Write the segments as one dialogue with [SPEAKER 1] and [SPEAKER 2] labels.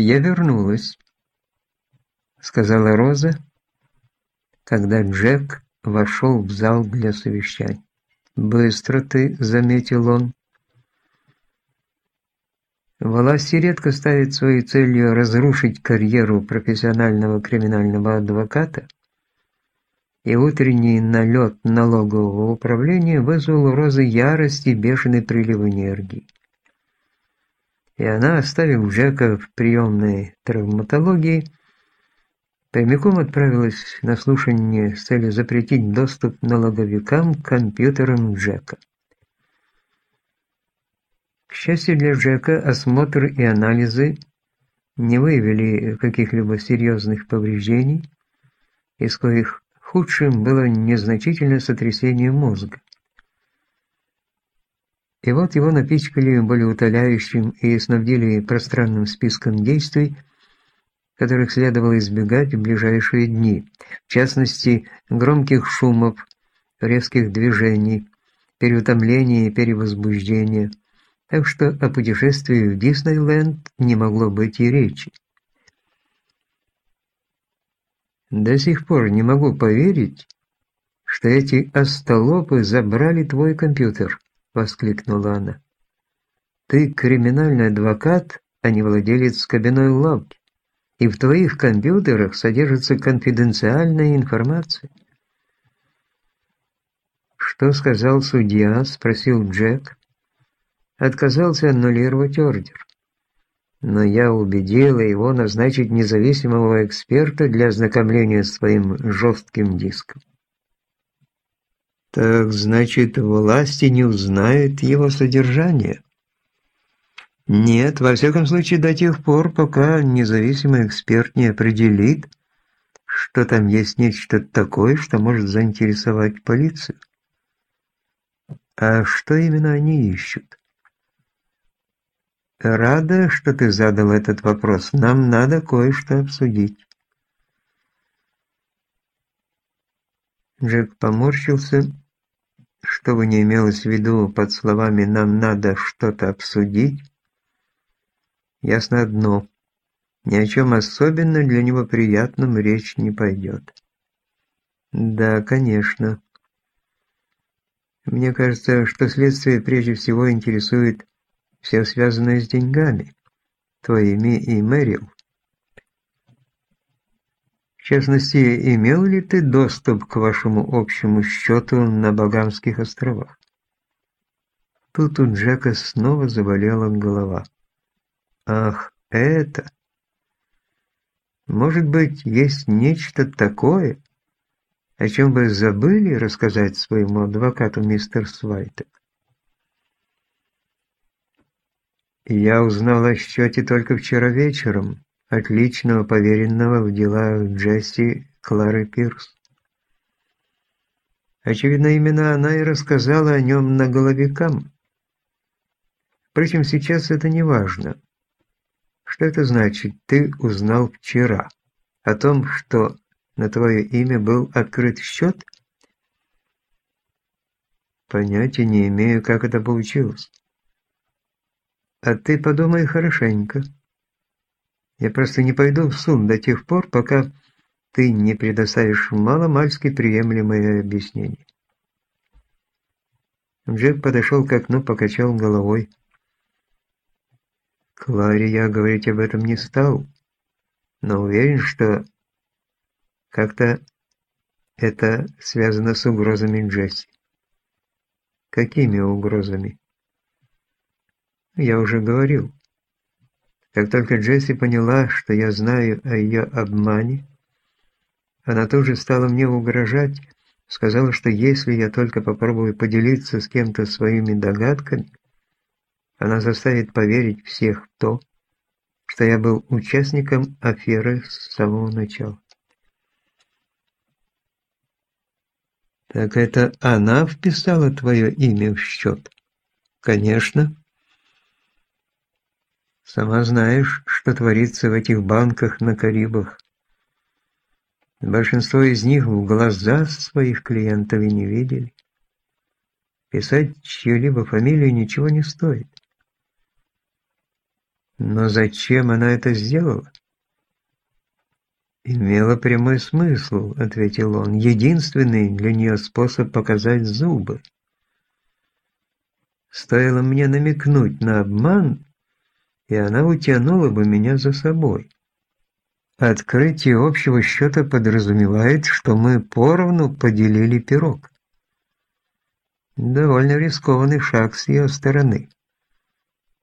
[SPEAKER 1] «Я вернулась», — сказала Роза, когда Джек вошел в зал для совещаний. «Быстро ты», — заметил он. Власти редко ставят своей целью разрушить карьеру профессионального криминального адвоката, и утренний налет налогового управления вызвал у Розы ярость и бешеный прилив энергии. И она, оставив Джека в приемной травматологии, прямиком отправилась на слушание с целью запретить доступ налоговикам к компьютерам Джека. К счастью для Джека, осмотр и анализы не выявили каких-либо серьезных повреждений, из коих худшим было незначительное сотрясение мозга. И вот его напичкали болеутоляющим и снабдили пространным списком действий, которых следовало избегать в ближайшие дни, в частности, громких шумов, резких движений, переутомления и перевозбуждения, так что о путешествии в Диснейленд не могло быть и речи. До сих пор не могу поверить, что эти остолопы забрали твой компьютер, воскликнула она. Ты криминальный адвокат, а не владелец кабиной лавки и в твоих компьютерах содержится конфиденциальная информация. «Что сказал судья?» – спросил Джек. Отказался аннулировать ордер. Но я убедила его назначить независимого эксперта для ознакомления с твоим жестким диском. Так значит, власти не узнают его содержание? Нет, во всяком случае до тех пор, пока независимый эксперт не определит, что там есть нечто такое, что может заинтересовать полицию. А что именно они ищут? Рада, что ты задал этот вопрос. Нам надо кое-что обсудить. Джек поморщился, чтобы не имелось в виду под словами «нам надо что-то обсудить», Ясно одно. Ни о чем особенно для него приятном речь не пойдет. Да, конечно. Мне кажется, что следствие прежде всего интересует все связанное с деньгами, твоими и Мэрил. Частности, имел ли ты доступ к вашему общему счету на Багамских островах? Тут у Джека снова заболела голова. Ах, это... Может быть, есть нечто такое, о чем вы забыли рассказать своему адвокату мистер Свайтек? Я узнал о счете только вчера вечером от личного поверенного в дела Джесси Клары Пирс. Очевидно, именно она и рассказала о нем наголовикам. Впрочем, сейчас это не важно. Что это значит «ты узнал вчера»? О том, что на твое имя был открыт счет? Понятия не имею, как это получилось. А ты подумай хорошенько. Я просто не пойду в суд до тех пор, пока ты не предоставишь маломальски приемлемое объяснение. Джек подошел к окну, покачал головой. Кларе я говорить об этом не стал, но уверен, что как-то это связано с угрозами Джесси. Какими угрозами? Я уже говорил. Как только Джесси поняла, что я знаю о ее обмане, она тоже стала мне угрожать, сказала, что если я только попробую поделиться с кем-то своими догадками, она заставит поверить всех в то, что я был участником аферы с самого начала. Так это она вписала твое имя в счет? Конечно. Сама знаешь, что творится в этих банках на Карибах. Большинство из них в глаза своих клиентов и не видели. Писать чью-либо фамилию ничего не стоит. Но зачем она это сделала? «Имело прямой смысл», — ответил он, — «единственный для нее способ показать зубы». Стоило мне намекнуть на обман, и она утянула бы меня за собой. Открытие общего счета подразумевает, что мы поровну поделили пирог. Довольно рискованный шаг с ее стороны.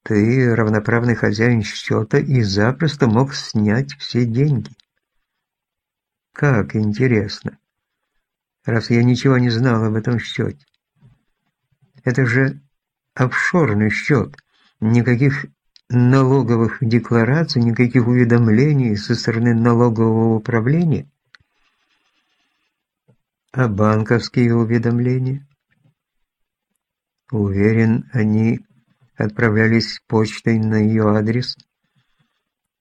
[SPEAKER 1] Ты равноправный хозяин счета и запросто мог снять все деньги. Как интересно. Раз я ничего не знал об этом счете. Это же офшорный счет. Никаких налоговых деклараций, никаких уведомлений со стороны налогового управления. А банковские уведомления? Уверен, они отправлялись почтой на ее адрес.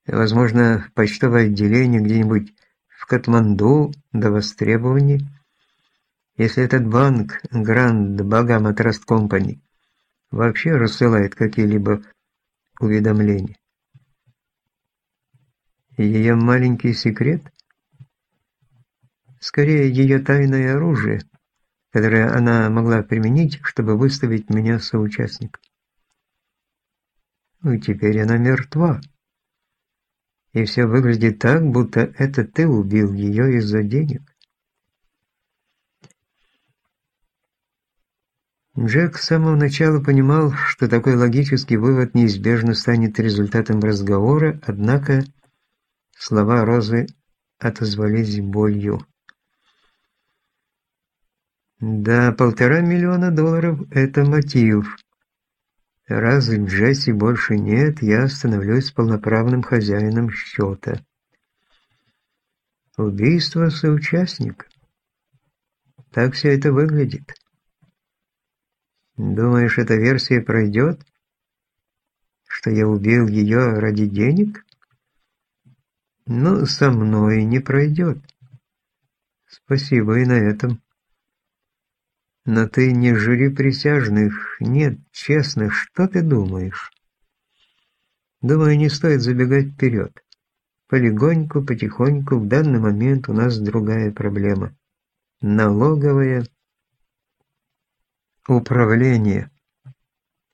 [SPEAKER 1] Возможно, почтовое отделение где-нибудь в Катманду до востребования. Если этот банк Grand Bagama Trust Company вообще рассылает какие-либо уведомления. Ее маленький секрет? Скорее, ее тайное оружие, которое она могла применить, чтобы выставить меня соучастником. Ну, теперь она мертва. И все выглядит так, будто это ты убил ее из-за денег. Джек с самого начала понимал, что такой логический вывод неизбежно станет результатом разговора, однако слова Розы отозвались болью. Да, полтора миллиона долларов – это мотив. Раз Джесси больше нет, я становлюсь полноправным хозяином счета. Убийство соучастника. Так все это выглядит. Думаешь, эта версия пройдет? Что я убил ее ради денег? Ну, со мной не пройдет. Спасибо и на этом. Но ты не жюри присяжных. Нет, честно, что ты думаешь? Думаю, не стоит забегать вперед. Полегоньку, потихоньку, в данный момент у нас другая проблема. Налоговая Управление.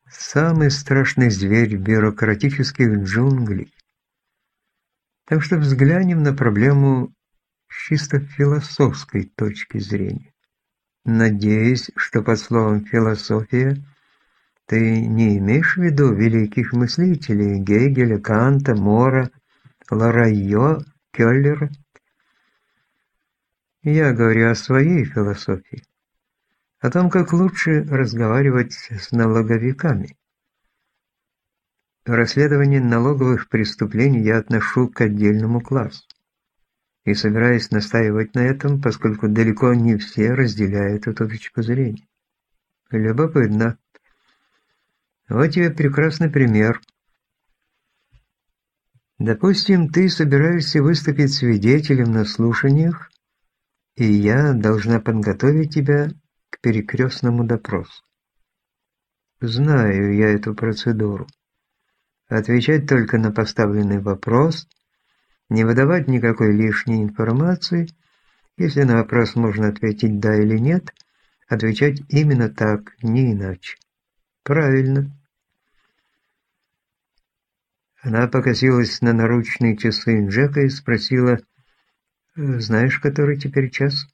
[SPEAKER 1] Самый страшный зверь бюрократических джунглей. Так что взглянем на проблему с чисто философской точки зрения. Надеюсь, что под словом «философия» ты не имеешь в виду великих мыслителей Гегеля, Канта, Мора, Ларайо, Келлера? Я говорю о своей философии о том, как лучше разговаривать с налоговиками. Расследование налоговых преступлений я отношу к отдельному классу и собираюсь настаивать на этом, поскольку далеко не все разделяют эту точку зрения. Любопытно. Вот тебе прекрасный пример. Допустим, ты собираешься выступить свидетелем на слушаниях, и я должна подготовить тебя перекрестному допросу. Знаю я эту процедуру. Отвечать только на поставленный вопрос, не выдавать никакой лишней информации, если на вопрос можно ответить «да» или «нет», отвечать именно так, не иначе. Правильно. Она покосилась на наручные часы Джека и спросила, «Знаешь, который теперь час?»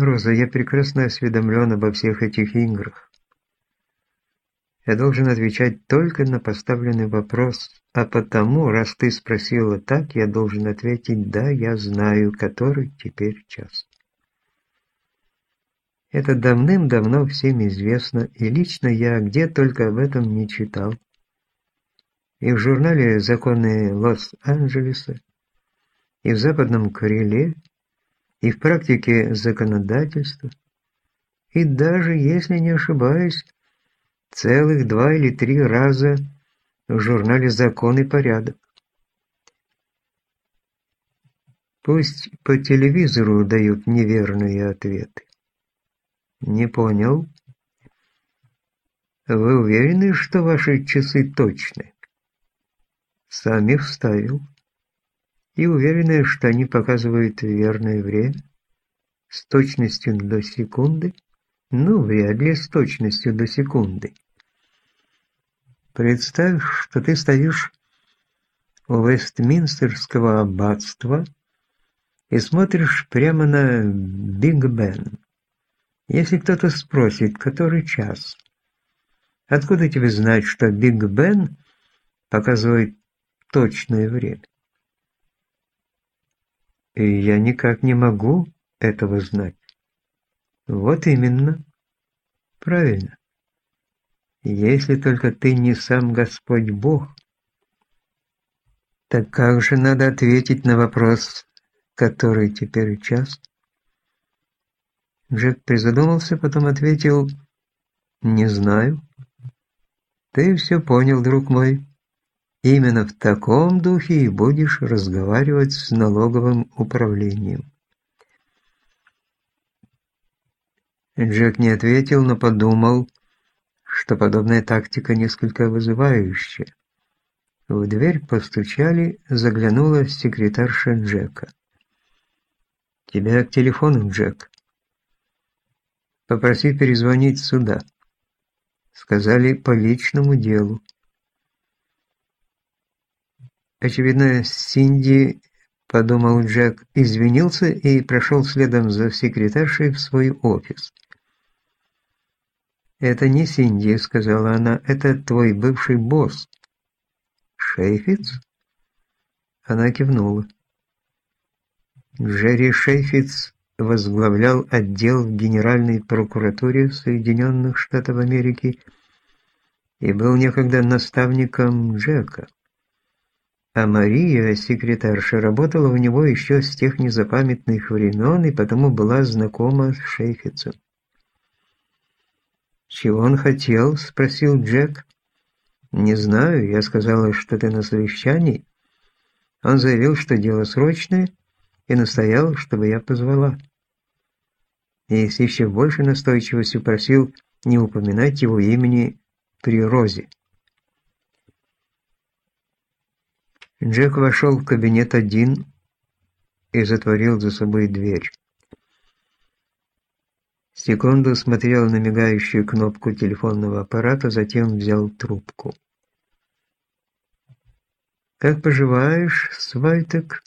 [SPEAKER 1] Роза, я прекрасно осведомлен обо всех этих играх. Я должен отвечать только на поставленный вопрос, а потому, раз ты спросила так, я должен ответить «да, я знаю, который теперь час». Это давным-давно всем известно, и лично я где только об этом не читал. И в журнале «Законы Лос-Анджелеса», и в «Западном крыле», и в практике законодательства, и даже, если не ошибаюсь, целых два или три раза в журнале «Закон и порядок». Пусть по телевизору дают неверные ответы. Не понял? Вы уверены, что ваши часы точны? сами вставил. И уверенные, что они показывают верное время, с точностью до секунды, ну, вряд ли с точностью до секунды. Представь, что ты стоишь у Вестминстерского аббатства и смотришь прямо на Биг Бен. Если кто-то спросит, который час, откуда тебе знать, что Биг Бен показывает точное время? И я никак не могу этого знать. Вот именно. Правильно. Если только ты не сам Господь Бог. Так как же надо ответить на вопрос, который теперь час? Джек призадумался, потом ответил, «Не знаю». «Ты все понял, друг мой. Именно в таком духе и будешь разговаривать с налоговым управлением». Джек не ответил, но подумал, что подобная тактика несколько вызывающая. В дверь постучали, заглянула секретарша Джека. «Тебя к телефону, Джек». Попроси перезвонить сюда. Сказали по личному делу. Очевидно, Синди, подумал Джек, извинился и прошел следом за секретаршей в свой офис. «Это не Синди», — сказала она, — «это твой бывший босс». «Шейфиц?» Она кивнула. Джерри Шейфиц возглавлял отдел в Генеральной прокуратуре Соединенных Штатов Америки и был некогда наставником Джека. А Мария, секретарша, работала у него еще с тех незапамятных времен и потому была знакома с Шейфицем. «Чего он хотел?» – спросил Джек. «Не знаю, я сказала, что ты на совещании». Он заявил, что дело срочное, и настоял, чтобы я позвала и с еще большей настойчивостью просил не упоминать его имени при Розе. Джек вошел в кабинет один и затворил за собой дверь. Секунду смотрел на мигающую кнопку телефонного аппарата, затем взял трубку. «Как поживаешь, Свайтек?»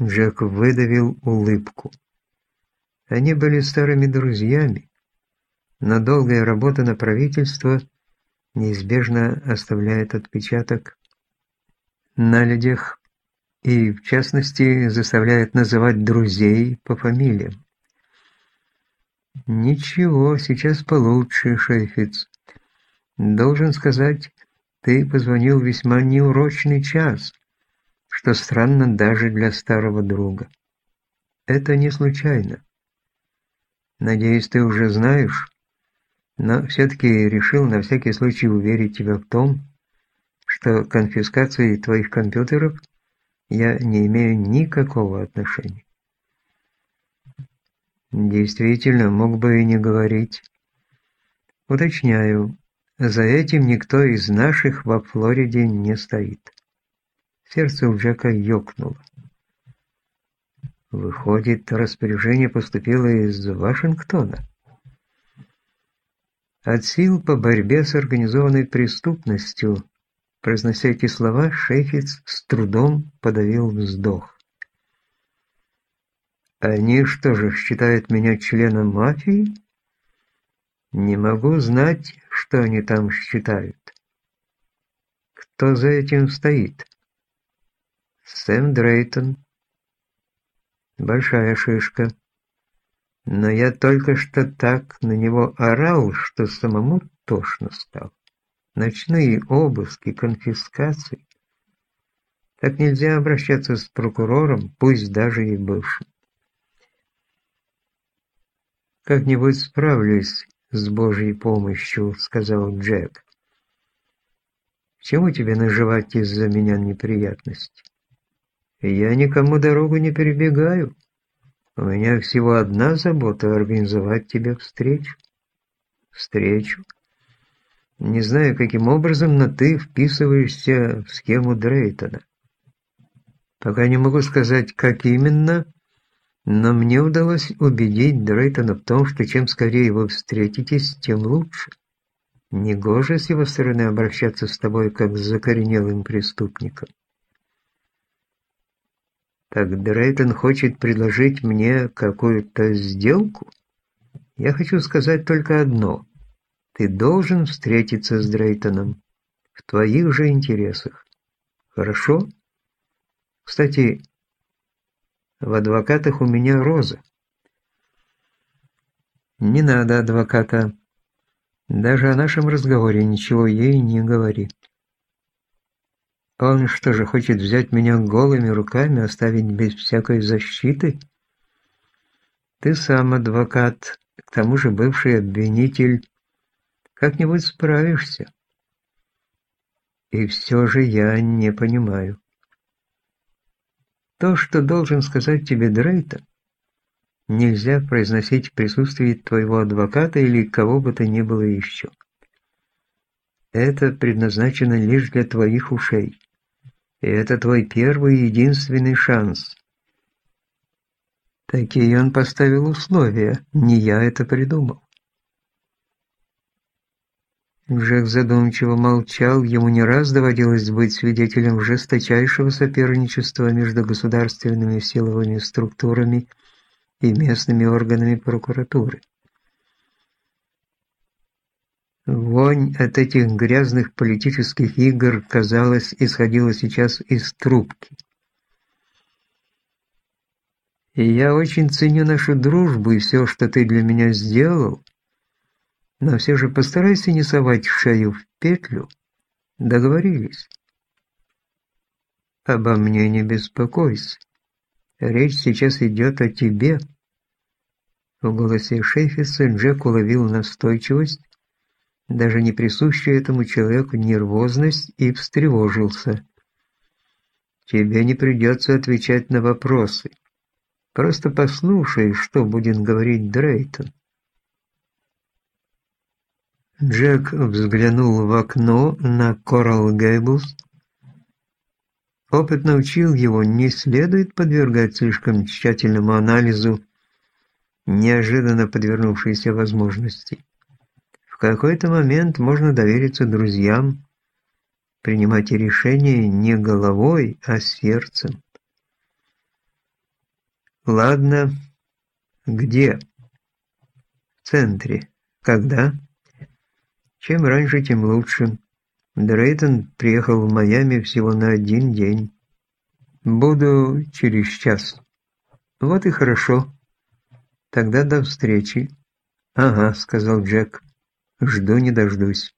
[SPEAKER 1] Джек выдавил улыбку. Они были старыми друзьями, но долгая работа на правительство неизбежно оставляет отпечаток на людях и, в частности, заставляет называть друзей по фамилиям. «Ничего, сейчас получше, Шейфиц. Должен сказать, ты позвонил весьма неурочный час, что странно даже для старого друга. Это не случайно. Надеюсь, ты уже знаешь, но все-таки решил на всякий случай уверить тебя в том, что к конфискации твоих компьютеров я не имею никакого отношения. Действительно, мог бы и не говорить. Уточняю, за этим никто из наших во Флориде не стоит. Сердце у Джека ёкнуло. Выходит, распоряжение поступило из Вашингтона. От сил по борьбе с организованной преступностью, произнося эти слова, Шейфиц с трудом подавил вздох. Они что же, считают меня членом мафии? Не могу знать, что они там считают. Кто за этим стоит? Сэм Дрейтон, большая шишка. Но я только что так на него орал, что самому тошно стало. Ночные обыски, конфискации. Так нельзя обращаться с прокурором, пусть даже и бывшим. «Как-нибудь справлюсь с Божьей помощью», — сказал Джек. «Чему тебе наживать из-за меня неприятности?» Я никому дорогу не перебегаю. У меня всего одна забота – организовать тебе встречу. Встречу? Не знаю, каким образом, но ты вписываешься в схему Дрейтона. Пока не могу сказать, как именно, но мне удалось убедить Дрейтона в том, что чем скорее вы встретитесь, тем лучше. Негоже с его стороны обращаться с тобой, как с закоренелым преступником. Так Дрейтон хочет предложить мне какую-то сделку? Я хочу сказать только одно. Ты должен встретиться с Дрейтоном. В твоих же интересах. Хорошо? Кстати, в адвокатах у меня Роза. Не надо адвоката. Даже о нашем разговоре ничего ей не говори. Он что же, хочет взять меня голыми руками, оставить без всякой защиты? Ты сам адвокат, к тому же бывший обвинитель. Как-нибудь справишься. И все же я не понимаю. То, что должен сказать тебе Дрейтон, нельзя произносить в присутствии твоего адвоката или кого бы то ни было еще. Это предназначено лишь для твоих ушей. И это твой первый и единственный шанс. Такие он поставил условия, не я это придумал. Джек задумчиво молчал, ему не раз доводилось быть свидетелем жесточайшего соперничества между государственными силовыми структурами и местными органами прокуратуры. Вонь от этих грязных политических игр, казалось, исходила сейчас из трубки. Я очень ценю нашу дружбу и все, что ты для меня сделал, но все же постарайся не совать шею в петлю. Договорились? Обо мне не беспокойся. Речь сейчас идет о тебе. В голосе Шейфиса Джек уловил настойчивость, даже не присущую этому человеку нервозность, и встревожился. Тебе не придется отвечать на вопросы. Просто послушай, что будет говорить Дрейтон. Джек взглянул в окно на Коралл Гейблс. Опыт научил его, не следует подвергать слишком тщательному анализу неожиданно подвернувшейся возможности. В какой-то момент можно довериться друзьям, принимать решения не головой, а сердцем. Ладно, где? В центре. Когда? Чем раньше, тем лучше. Дрейтон приехал в Майами всего на один день. Буду через час. Вот и хорошо. Тогда до встречи. Ага, сказал Джек. Жду не дождусь.